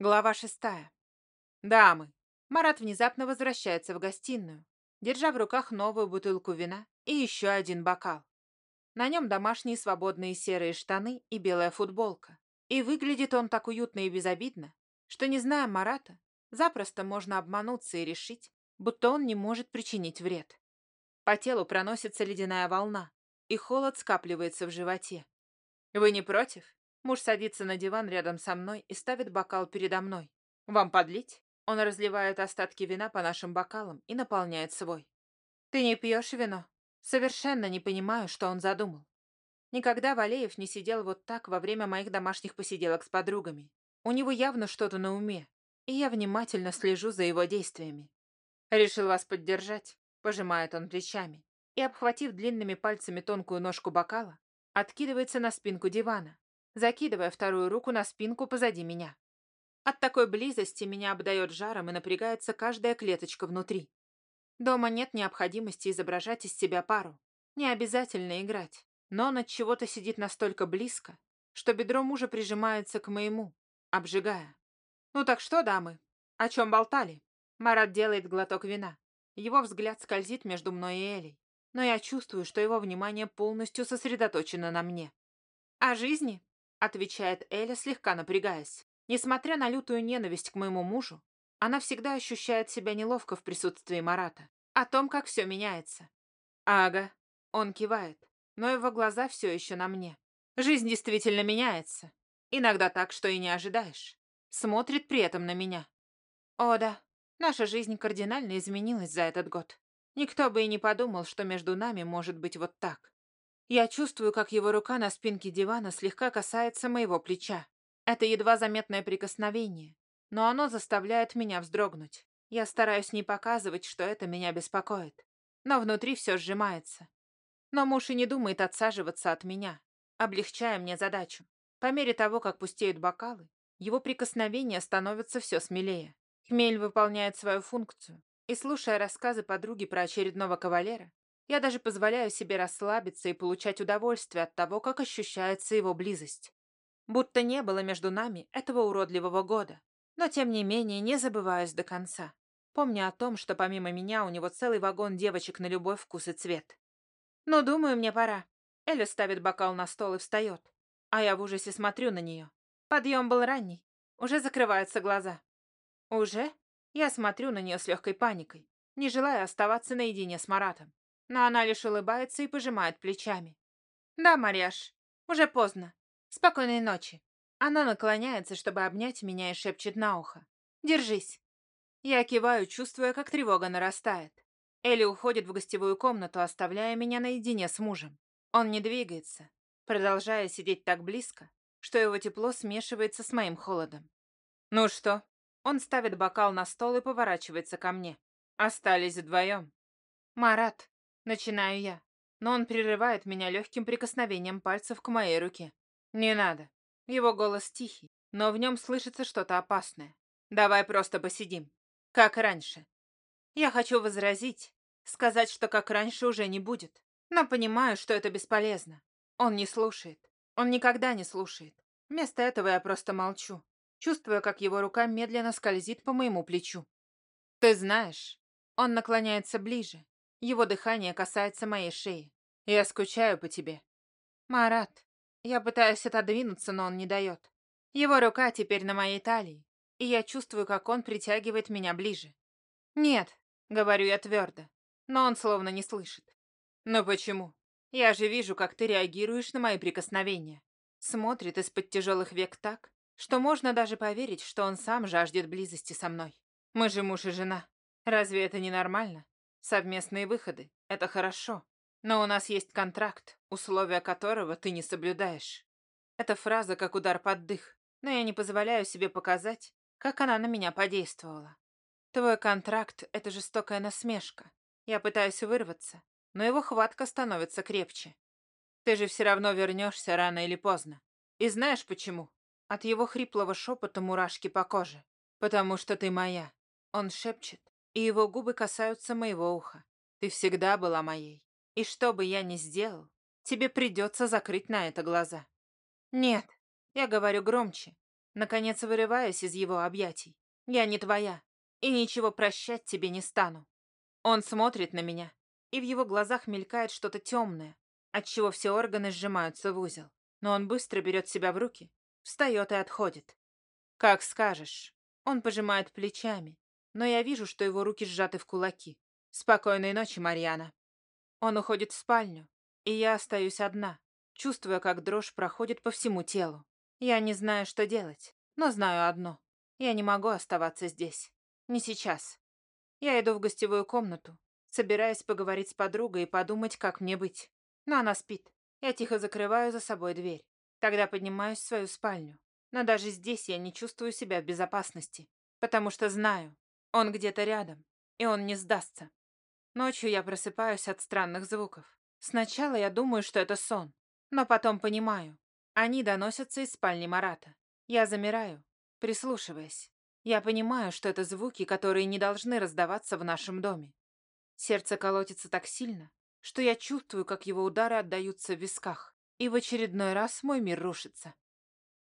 Глава шестая. Дамы. Марат внезапно возвращается в гостиную, держа в руках новую бутылку вина и еще один бокал. На нем домашние свободные серые штаны и белая футболка. И выглядит он так уютно и безобидно, что, не зная Марата, запросто можно обмануться и решить, будто он не может причинить вред. По телу проносится ледяная волна, и холод скапливается в животе. «Вы не против?» Муж садится на диван рядом со мной и ставит бокал передо мной. «Вам подлить?» Он разливает остатки вина по нашим бокалам и наполняет свой. «Ты не пьешь вино?» Совершенно не понимаю, что он задумал. Никогда Валеев не сидел вот так во время моих домашних посиделок с подругами. У него явно что-то на уме, и я внимательно слежу за его действиями. «Решил вас поддержать», — пожимает он плечами, и, обхватив длинными пальцами тонкую ножку бокала, откидывается на спинку дивана, закидывая вторую руку на спинку позади меня. От такой близости меня обдает жаром и напрягается каждая клеточка внутри. Дома нет необходимости изображать из себя пару. Не обязательно играть. Но он от чего-то сидит настолько близко, что бедро мужа прижимается к моему, обжигая. «Ну так что, дамы? О чем болтали?» Марат делает глоток вина. Его взгляд скользит между мной и Элей, но я чувствую, что его внимание полностью сосредоточено на мне. «О жизни?» Отвечает Эля, слегка напрягаясь. Несмотря на лютую ненависть к моему мужу, она всегда ощущает себя неловко в присутствии Марата. О том, как все меняется. Ага. Он кивает, но его глаза все еще на мне. Жизнь действительно меняется. Иногда так, что и не ожидаешь. Смотрит при этом на меня. О да, наша жизнь кардинально изменилась за этот год. Никто бы и не подумал, что между нами может быть вот так. Я чувствую, как его рука на спинке дивана слегка касается моего плеча. Это едва заметное прикосновение, но оно заставляет меня вздрогнуть. Я стараюсь не показывать, что это меня беспокоит, но внутри все сжимается. Но муж и не думает отсаживаться от меня, облегчая мне задачу. По мере того, как пустеют бокалы, его прикосновения становятся все смелее. Хмель выполняет свою функцию, и, слушая рассказы подруги про очередного кавалера, я даже позволяю себе расслабиться и получать удовольствие от того, как ощущается его близость. Будто не было между нами этого уродливого года. Но, тем не менее, не забываюсь до конца. Помня о том, что помимо меня у него целый вагон девочек на любой вкус и цвет. «Ну, думаю, мне пора». Эля ставит бокал на стол и встает. А я в ужасе смотрю на нее. Подъем был ранний. Уже закрываются глаза. «Уже?» Я смотрю на нее с легкой паникой, не желая оставаться наедине с Маратом но она лишь улыбается и пожимает плечами. «Да, Марьяш, уже поздно. Спокойной ночи». Она наклоняется, чтобы обнять меня и шепчет на ухо. «Держись». Я киваю, чувствуя, как тревога нарастает. Элли уходит в гостевую комнату, оставляя меня наедине с мужем. Он не двигается, продолжая сидеть так близко, что его тепло смешивается с моим холодом. «Ну что?» Он ставит бокал на стол и поворачивается ко мне. Остались вдвоем. «Марат, Начинаю я, но он прерывает меня легким прикосновением пальцев к моей руке. «Не надо». Его голос тихий, но в нем слышится что-то опасное. «Давай просто посидим. Как раньше». Я хочу возразить, сказать, что как раньше уже не будет, но понимаю, что это бесполезно. Он не слушает. Он никогда не слушает. Вместо этого я просто молчу, чувствуя, как его рука медленно скользит по моему плечу. «Ты знаешь...» Он наклоняется ближе, его дыхание касается моей шеи. Я скучаю по тебе. Марат. Я пытаюсь отодвинуться, но он не дает. Его рука теперь на моей талии, и я чувствую, как он притягивает меня ближе. Нет, говорю я твердо, но он словно не слышит. Но почему? Я же вижу, как ты реагируешь на мои прикосновения. Смотрит из-под тяжелых век так, что можно даже поверить, что он сам жаждет близости со мной. Мы же муж и жена. Разве это не нормально? Совместные выходы — это хорошо. Но у нас есть контракт, условия которого ты не соблюдаешь. Эта фраза как удар под дых, но я не позволяю себе показать, как она на меня подействовала. Твой контракт — это жестокая насмешка. Я пытаюсь вырваться, но его хватка становится крепче. Ты же все равно вернешься рано или поздно. И знаешь почему? От его хриплого шепота мурашки по коже. Потому что ты моя. Он шепчет, и его губы касаются моего уха. Ты всегда была моей. И что бы я ни сделал, тебе придется закрыть на это глаза. Нет, я говорю громче, наконец вырываясь из его объятий. «Я не твоя, и ничего прощать тебе не стану». Он смотрит на меня, и в его глазах мелькает что-то темное, отчего все органы сжимаются в узел. Но он быстро берет себя в руки, встает и отходит. «Как скажешь». Он пожимает плечами, но я вижу, что его руки сжаты в кулаки. «Спокойной ночи, Марьяна». Он уходит в спальню, и я остаюсь одна, чувствуя, как дрожь проходит по всему телу. Я не знаю, что делать, но знаю одно. Я не могу оставаться здесь. Не сейчас. Я иду в гостевую комнату, собираясь поговорить с подругой и подумать, как мне быть. Но она спит. Я тихо закрываю за собой дверь. Тогда поднимаюсь в свою спальню. Но даже здесь я не чувствую себя в безопасности, потому что знаю, он где-то рядом, и он не сдастся. Ночью я просыпаюсь от странных звуков. Сначала я думаю, что это сон, но потом понимаю. Они доносятся из спальни Марата. Я замираю, прислушиваясь. Я понимаю, что это звуки, которые не должны раздаваться в нашем доме. Сердце колотится так сильно, что я чувствую, как его удары отдаются в висках, и в очередной раз мой мир рушится.